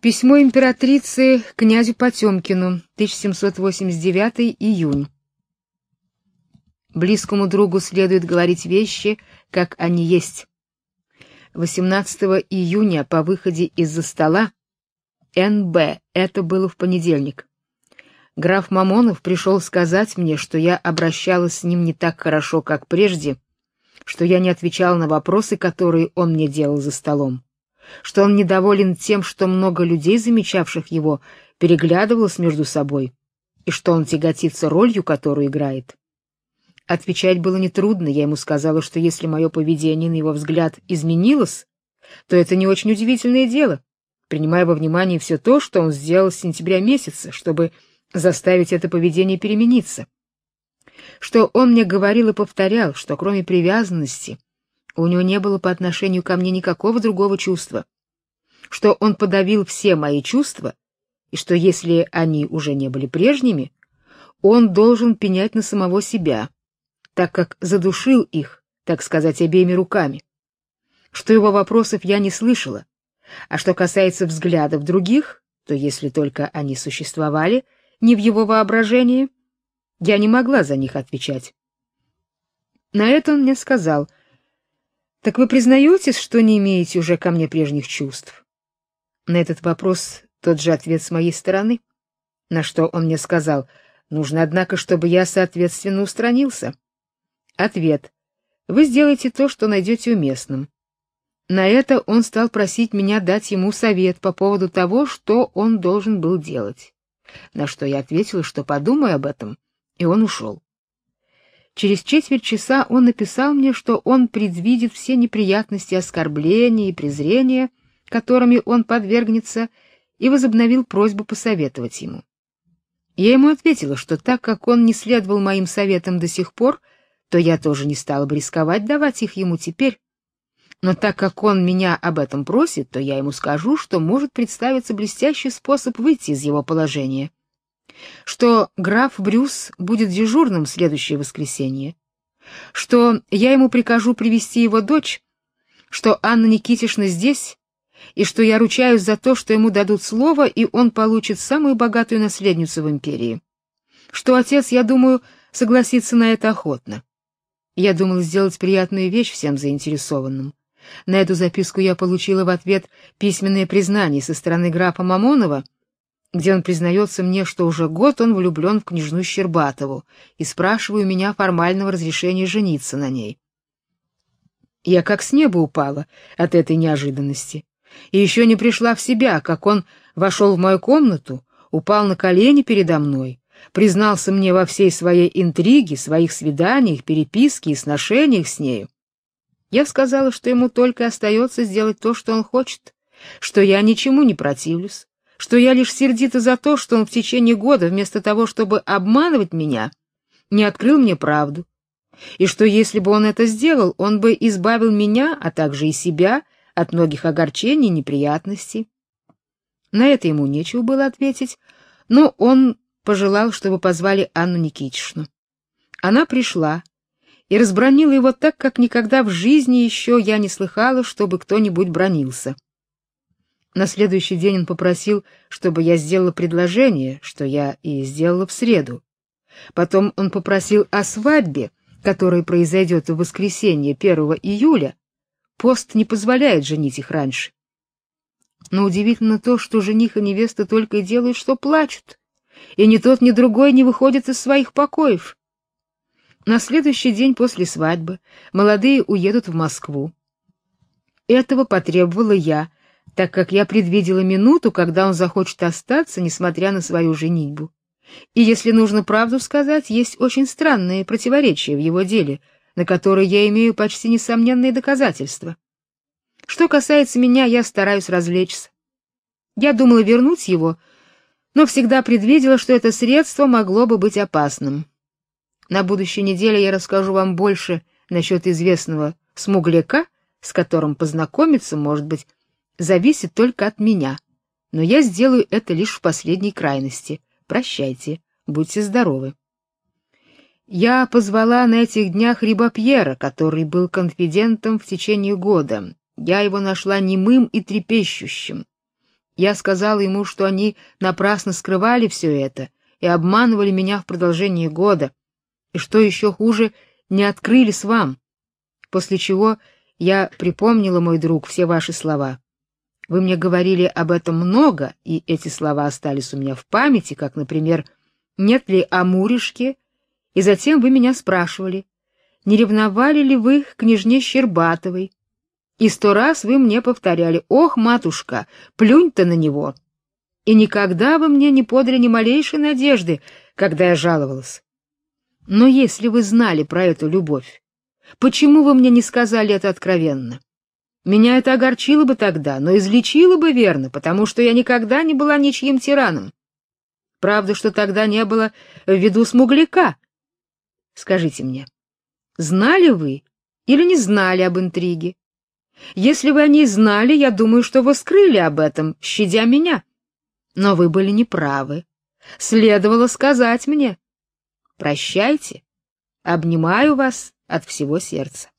Письмо императрицы князю Потемкину, 1789 июнь. Близкому другу следует говорить вещи, как они есть. 18 июня по выходе из-за стола НБ, это было в понедельник. Граф Мамонов пришел сказать мне, что я обращалась с ним не так хорошо, как прежде, что я не отвечала на вопросы, которые он мне делал за столом что он недоволен тем, что много людей, замечавших его, переглядывалось между собой, и что он тяготится ролью, которую играет. Отвечать было нетрудно, я ему сказала, что если мое поведение, на его взгляд, изменилось, то это не очень удивительное дело, принимая во внимание все то, что он сделал с сентября месяца, чтобы заставить это поведение перемениться. Что он мне говорил и повторял, что кроме привязанности у него не было по отношению ко мне никакого другого чувства, что он подавил все мои чувства, и что если они уже не были прежними, он должен пенять на самого себя, так как задушил их, так сказать, обеими руками. Что его вопросов я не слышала, а что касается взглядов других, то если только они существовали не в его воображении, я не могла за них отвечать. На это он мне сказал, так вы признаетесь, что не имеете уже ко мне прежних чувств? На этот вопрос тот же ответ с моей стороны, на что он мне сказал: "Нужно однако, чтобы я соответственно устранился". Ответ: "Вы сделаете то, что найдете уместным". На это он стал просить меня дать ему совет по поводу того, что он должен был делать. На что я ответила, что подумаю об этом, и он ушел. Через четверть часа он написал мне, что он предвидит все неприятности, оскорбления и презрения, которыми он подвергнется, и возобновил просьбу посоветовать ему. Я ему ответила, что так как он не следовал моим советам до сих пор, то я тоже не стала бы рисковать давать их ему теперь. Но так как он меня об этом просит, то я ему скажу, что может представиться блестящий способ выйти из его положения что граф Брюс будет дежурным в следующее воскресенье, что я ему прикажу привести его дочь, что Анна Никитишна здесь, и что я ручаюсь за то, что ему дадут слово, и он получит самую богатую наследницу в империи. Что отец, я думаю, согласится на это охотно. Я думал сделать приятную вещь всем заинтересованным. На эту записку я получила в ответ письменное признание со стороны графа Мамонова, где он признается мне, что уже год он влюблен в княжну Щербатову, и спрашиваю меня формального разрешения жениться на ней. Я как с неба упала от этой неожиданности, и еще не пришла в себя, как он вошел в мою комнату, упал на колени передо мной, признался мне во всей своей интриге, своих свиданиях, переписке и сношениях с нею. Я сказала, что ему только остается сделать то, что он хочет, что я ничему не противлюсь, что я лишь сердита за то, что он в течение года вместо того, чтобы обманывать меня, не открыл мне правду, и что если бы он это сделал, он бы избавил меня, а также и себя от многих огорчений и неприятностей. На это ему нечего было ответить, но он пожелал, чтобы позвали Анну Никитичну. Она пришла и разбронила его так, как никогда в жизни еще я не слыхала, чтобы кто-нибудь бронился. На следующий день он попросил, чтобы я сделала предложение, что я и сделала в среду. Потом он попросил о свадьбе, которая произойдет в воскресенье 1 июля. Пост не позволяет женить их раньше. Но удивительно то, что жених и невеста только и делают, что плачут, и ни тот, ни другой не выходят из своих покоев. На следующий день после свадьбы молодые уедут в Москву. Этого потребовала я, так как я предвидела минуту, когда он захочет остаться, несмотря на свою женитьбу. И если нужно правду сказать, есть очень странные противоречия в его деле, на которые я имею почти несомненные доказательства. Что касается меня, я стараюсь развлечься. Я думала вернуть его, но всегда предвидела, что это средство могло бы быть опасным. На будущей неделе я расскажу вам больше насчет известного смугляка, с которым познакомиться, может быть, зависит только от меня. Но я сделаю это лишь в последней крайности. Прощайте, будьте здоровы. Я позвала на этих днях Рибапьера, который был конфидентом в течение года. Я его нашла немым и трепещущим. Я сказала ему, что они напрасно скрывали все это и обманывали меня в продолжении года, и что еще хуже, не открылись вам. После чего я припомнила, мой друг, все ваши слова. Вы мне говорили об этом много, и эти слова остались у меня в памяти, как, например, нет ли Амуришки, и затем вы меня спрашивали, не ревновали ли вы к княжне Щербатовой, и сто раз вы мне повторяли: "Ох, матушка, плюнь-то на него". И никогда вы мне не подали ни малейшей надежды, когда я жаловалась. Но если вы знали про эту любовь, почему вы мне не сказали это откровенно? Меня это огорчило бы тогда, но излечило бы верно, потому что я никогда не была ничьим тираном. Правда, что тогда не было в виду смугляка. Скажите мне, знали вы или не знали об интриге? Если вы о ней знали, я думаю, что вы скрыли об этом, щадя меня. Но вы были неправы. Следовало сказать мне. Прощайте. Обнимаю вас от всего сердца.